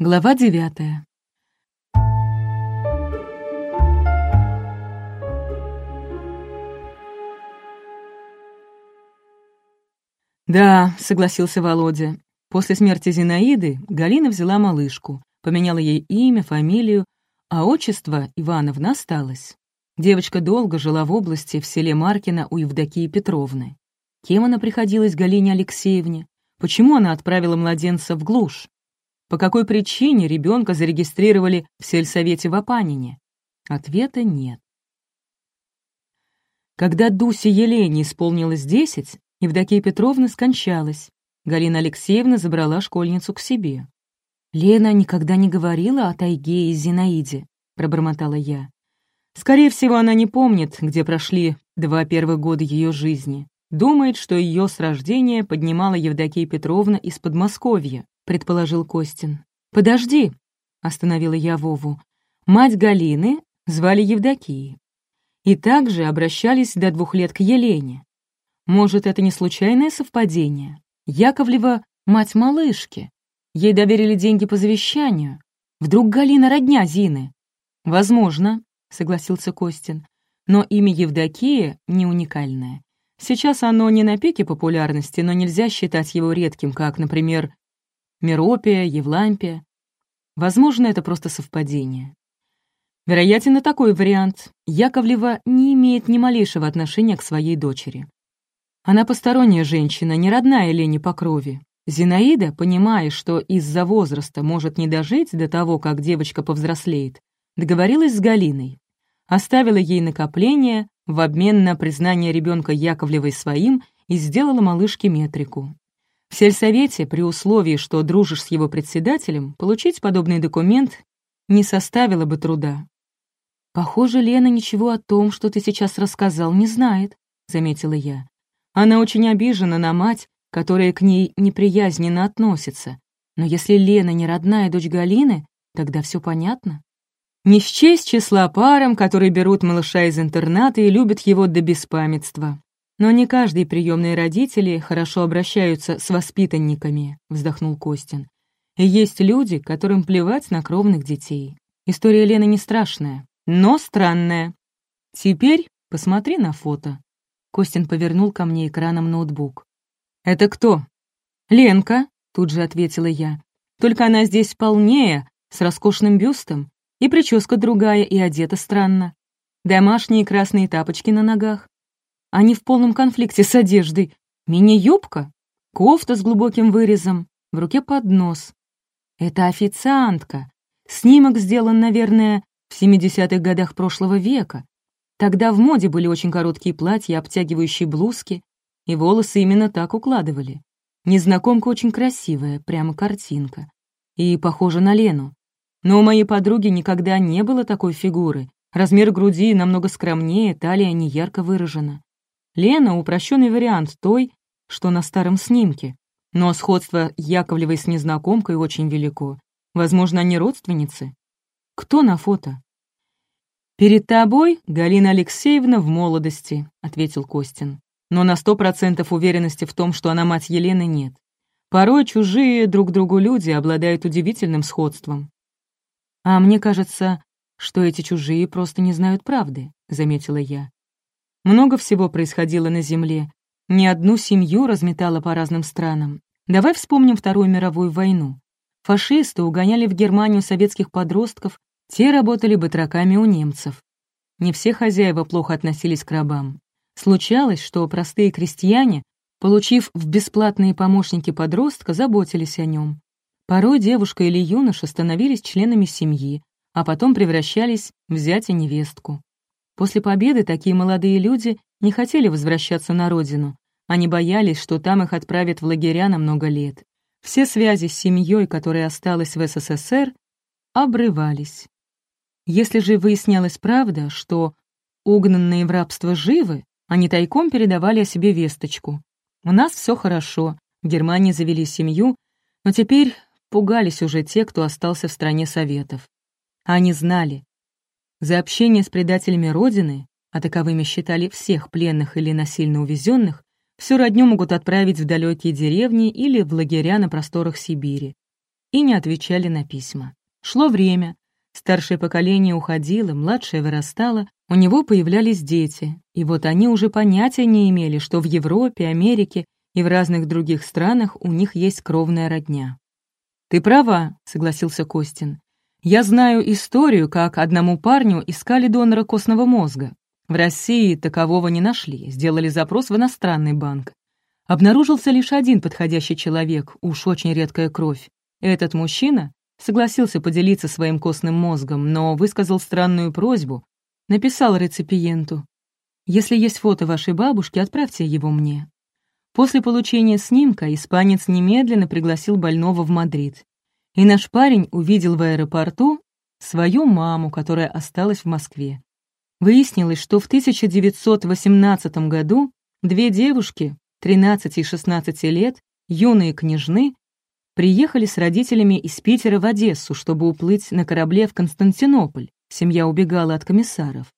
Глава девятая. «Да», — согласился Володя. После смерти Зинаиды Галина взяла малышку, поменяла ей имя, фамилию, а отчество Ивановна осталось. Девочка долго жила в области в селе Маркино у Евдокии Петровны. Кем она приходилась Галине Алексеевне? Почему она отправила младенца в глушь? По какой причине ребенка зарегистрировали в сельсовете в Апанине? Ответа нет. Когда Дусе Елене исполнилось десять, Евдокия Петровна скончалась. Галина Алексеевна забрала школьницу к себе. «Лена никогда не говорила о тайге и Зинаиде», — пробормотала я. «Скорее всего, она не помнит, где прошли два первых года ее жизни. Думает, что ее с рождения поднимала Евдокия Петровна из Подмосковья, предположил Костин. «Подожди», — остановила я Вову. «Мать Галины звали Евдокией. И также обращались до двух лет к Елене. Может, это не случайное совпадение? Яковлева — мать малышки. Ей доверили деньги по завещанию. Вдруг Галина родня Зины?» «Возможно», — согласился Костин. «Но имя Евдокия не уникальное. Сейчас оно не на пике популярности, но нельзя считать его редким, как, например, Меропия, Евлампия. Возможно, это просто совпадение. Вероятен и такой вариант. Яковлева не имеет ни малейшего отношения к своей дочери. Она посторонняя женщина, не родная Лене по крови. Зинаида, понимая, что из-за возраста может не дожить до того, как девочка повзрослеет, договорилась с Галиной. Оставила ей накопление в обмен на признание ребенка Яковлевой своим и сделала малышке метрику. В сельсовете, при условии, что дружишь с его председателем, получить подобный документ не составило бы труда. «Похоже, Лена ничего о том, что ты сейчас рассказал, не знает», — заметила я. Она очень обижена на мать, которая к ней неприязненно относится. Но если Лена не родная дочь Галины, тогда все понятно. Не счесть числа парам, которые берут малыша из интерната и любят его до беспамятства. «Но не каждые приемные родители хорошо обращаются с воспитанниками», — вздохнул Костин. «И есть люди, которым плевать на кровных детей. История Лены не страшная, но странная. Теперь посмотри на фото». Костин повернул ко мне экраном ноутбук. «Это кто?» «Ленка», — тут же ответила я. «Только она здесь полнее, с роскошным бюстом, и прическа другая, и одета странно. Домашние красные тапочки на ногах. Они в полном конфликте с одеждой. Мини-юбка, кофта с глубоким вырезом, в руке поднос. Это официантка. Снимок сделан, наверное, в 70-х годах прошлого века. Тогда в моде были очень короткие платья, обтягивающие блузки, и волосы именно так укладывали. Незнакомка очень красивая, прямо картинка. И похожа на Лену. Но у моей подруги никогда не было такой фигуры. Размер груди намного скромнее, талия не ярко выражена. Лена — упрощенный вариант той, что на старом снимке. Но сходство Яковлевой с незнакомкой очень велико. Возможно, они родственницы. Кто на фото? «Перед тобой Галина Алексеевна в молодости», — ответил Костин. «Но на сто процентов уверенности в том, что она мать Елены, нет. Порой чужие друг другу люди обладают удивительным сходством». «А мне кажется, что эти чужие просто не знают правды», — заметила я. Много всего происходило на Земле. Ни одну семью разметало по разным странам. Давай вспомним Вторую мировую войну. Фашисты угоняли в Германию советских подростков, те работали батраками у немцев. Не все хозяева плохо относились к рабам. Случалось, что простые крестьяне, получив в бесплатные помощники подростка, заботились о нем. Порой девушка или юноша становились членами семьи, а потом превращались в зятя невестку. После победы такие молодые люди не хотели возвращаться на родину. Они боялись, что там их отправят в лагеря на много лет. Все связи с семьей, которая осталась в СССР, обрывались. Если же выяснялась правда, что угнанные в рабство живы, они тайком передавали о себе весточку. «У нас все хорошо, в Германии завели семью, но теперь пугались уже те, кто остался в стране Советов. Они знали, за общение с предателями Родины, а таковыми считали всех пленных или насильно увезенных, всю родню могут отправить в далекие деревни или в лагеря на просторах Сибири. и не отвечали на письма. Шло время, старшее поколение уходило, младшее вырастало, у него появлялись дети, и вот они уже понятия не имели, что в Европе, Америке и в разных других странах у них есть кровная родня. «Ты права», — согласился Костин. «Я знаю историю, как одному парню искали донора костного мозга. В России такового не нашли, сделали запрос в иностранный банк. Обнаружился лишь один подходящий человек, уж очень редкая кровь. Этот мужчина согласился поделиться своим костным мозгом, но высказал странную просьбу, написал реципиенту. «Если есть фото вашей бабушки, отправьте его мне». После получения снимка испанец немедленно пригласил больного в Мадрид. И наш парень увидел в аэропорту свою маму, которая осталась в Москве. Выяснилось, что в 1918 году две девушки 13 и 16 лет, юные княжны, приехали с родителями из Питера в Одессу, чтобы уплыть на корабле в Константинополь. Семья убегала от комиссаров.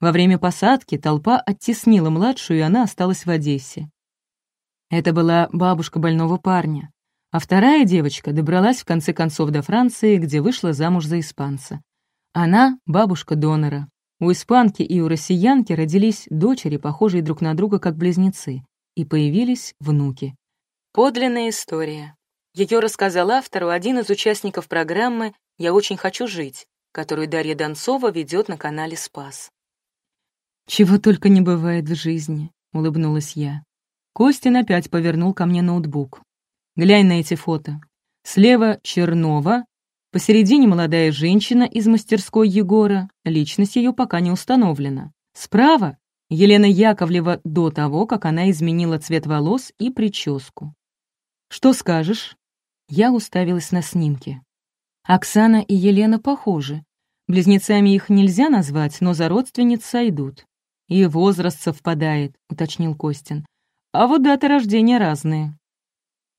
Во время посадки толпа оттеснила младшую, и она осталась в Одессе. Это была бабушка больного парня. А вторая девочка добралась в конце концов до Франции, где вышла замуж за испанца. Она — бабушка донора. У испанки и у россиянки родились дочери, похожие друг на друга как близнецы и появились внуки. Подлинная история. Ее рассказал автору один из участников программы «Я очень хочу жить», которую Дарья Донцова ведет на канале «Спас». «Чего только не бывает в жизни», — улыбнулась я. Костин опять повернул ко мне ноутбук. «Глянь на эти фото. Слева Чернова, посередине молодая женщина из мастерской Егора, личность ее пока не установлена. Справа Елена Яковлева до того, как она изменила цвет волос и прическу. «Что скажешь?» Я уставилась на снимки. Оксана и Елена похожи. Близнецами их нельзя назвать, но за родственниц сойдут. «И возраст совпадает», — уточнил Костин. «А вот даты рождения разные».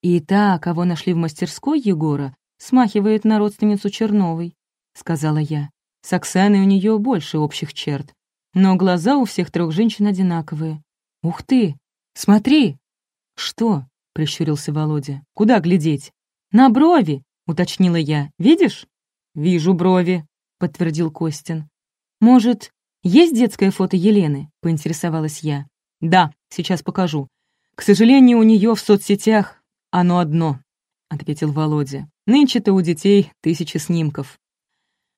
«И та, кого нашли в мастерской Егора, смахивает на родственницу Черновой», — сказала я. «С Оксаной у нее больше общих черт. Но глаза у всех трех женщин одинаковые. «Ух ты! Смотри!» «Что?» — прищурился Володя. «Куда глядеть?» «На брови!» — уточнила я. «Видишь?» «Вижу брови», — подтвердил Костин. «Может, есть детское фото Елены?» — поинтересовалась я. «Да, сейчас покажу. К сожалению, у нее в соцсетях оно одно», — ответил Володя. «Нынче-то у детей тысячи снимков».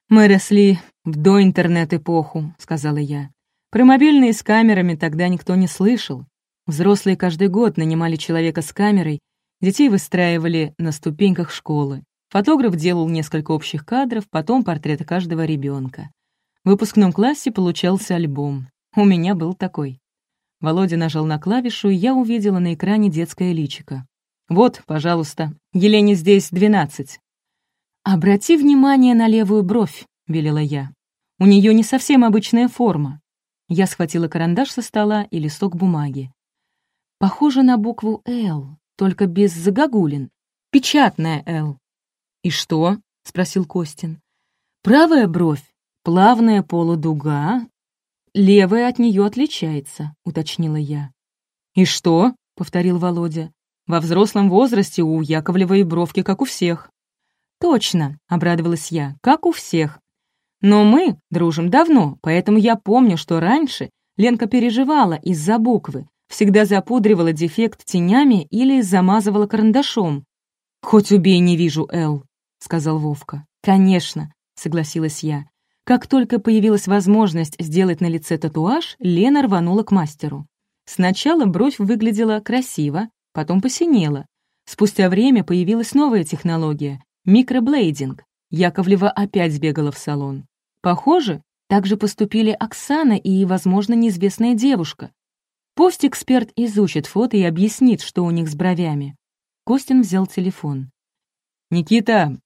«Мы росли в доинтернет-эпоху», — сказала я. «Про мобильные с камерами тогда никто не слышал. Взрослые каждый год нанимали человека с камерой, детей выстраивали на ступеньках школы. Фотограф делал несколько общих кадров, потом портреты каждого ребенка. В выпускном классе получался альбом. У меня был такой. Володя нажал на клавишу, и я увидела на экране детское личико. «Вот, пожалуйста, Елене здесь двенадцать. «Обрати внимание на левую бровь», — велела я. «У нее не совсем обычная форма». Я схватила карандаш со стола и листок бумаги. Похоже на букву «Л», только без загогулин. Печатная «Л». «И что?» — спросил Костин. «Правая бровь — плавная полудуга, левая от нее отличается», — уточнила я. «И что?» — повторил Володя. «Во взрослом возрасте у Яковлевой бровки, как у всех». «Точно», — обрадовалась я, — «как у всех. Но мы дружим давно, поэтому я помню, что раньше Ленка переживала из-за буквы, всегда запудривала дефект тенями или замазывала карандашом. «Хоть убей, не вижу, Эл», — сказал Вовка. «Конечно», — согласилась я. Как только появилась возможность сделать на лице татуаж, Лена рванула к мастеру. Сначала бровь выглядела красиво, потом посинела. Спустя время появилась новая технология Микроблейдинг. Яковлева опять сбегала в салон. Похоже, так же поступили Оксана и, возможно, неизвестная девушка. Пусть эксперт изучит фото и объяснит, что у них с бровями. Костин взял телефон. «Никита,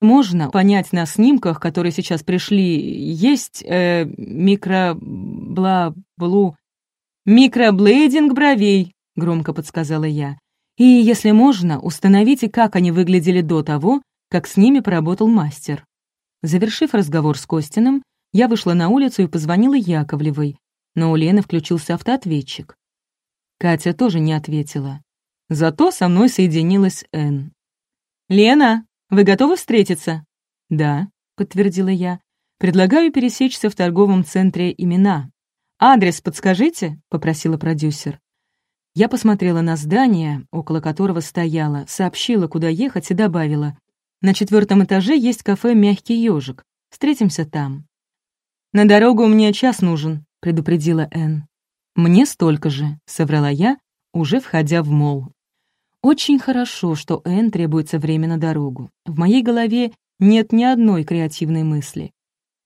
можно понять на снимках, которые сейчас пришли, есть э, микро... бла... блу... микроблейдинг бровей», — громко подсказала я. «И, если можно, установите, как они выглядели до того, как с ними поработал мастер. Завершив разговор с Костиным, я вышла на улицу и позвонила Яковлевой, но у Лены включился автоответчик. Катя тоже не ответила. Зато со мной соединилась Энн. «Лена, Вы готовы встретиться?» «Да», — подтвердила я. «Предлагаю пересечься в торговом центре «Имена». «Адрес подскажите?» — попросила продюсер. Я посмотрела на здание, около которого стояла, сообщила, куда ехать, и добавила. «На четвертом этаже есть кафе «Мягкий ежик». Встретимся там». «На дорогу мне час нужен», — предупредила Энн. «Мне столько же», — соврала я, уже входя в мол. Очень хорошо, что Энн требуется время на дорогу. В моей голове нет ни одной креативной мысли.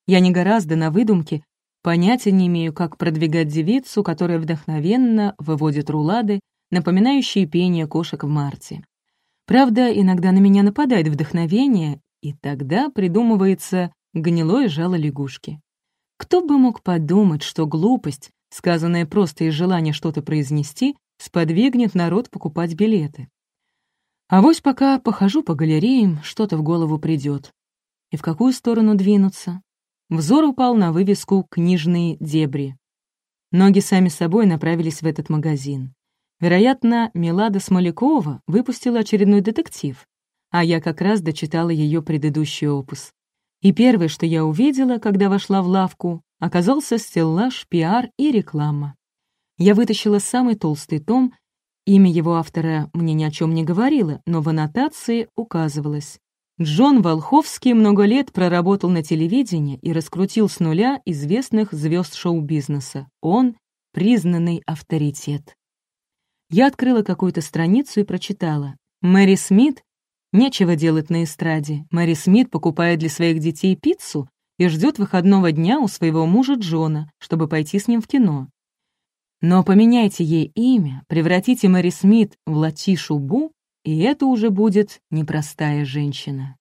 Я не гораздо на выдумке Понятия не имею, как продвигать девицу, которая вдохновенно выводит рулады, напоминающие пение кошек в марте. Правда, иногда на меня нападает вдохновение, и тогда придумывается гнилое жало лягушки. Кто бы мог подумать, что глупость, сказанная просто из желания что-то произнести, сподвигнет народ покупать билеты. А вось пока похожу по галереям, что-то в голову придет. И в какую сторону двинуться? Взор упал на вывеску «Книжные дебри». Ноги сами собой направились в этот магазин. Вероятно, Милада Смолякова выпустила очередной детектив, а я как раз дочитала ее предыдущий опус. И первое, что я увидела, когда вошла в лавку, оказался стеллаж, пиар и реклама. Я вытащила самый толстый том, имя его автора мне ни о чем не говорило, но в аннотации указывалось Джон Волховский много лет проработал на телевидении и раскрутил с нуля известных звезд шоу-бизнеса. Он — признанный авторитет. Я открыла какую-то страницу и прочитала. Мэри Смит Нечего делать на эстраде. Мэри Смит покупает для своих детей пиццу и ждет выходного дня у своего мужа Джона, чтобы пойти с ним в кино. Но поменяйте ей имя, превратите Мэри Смит в Латишу Бу, и это уже будет непростая женщина.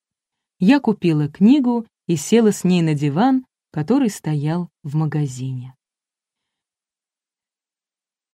Я купила книгу и села с ней на диван, который стоял в магазине.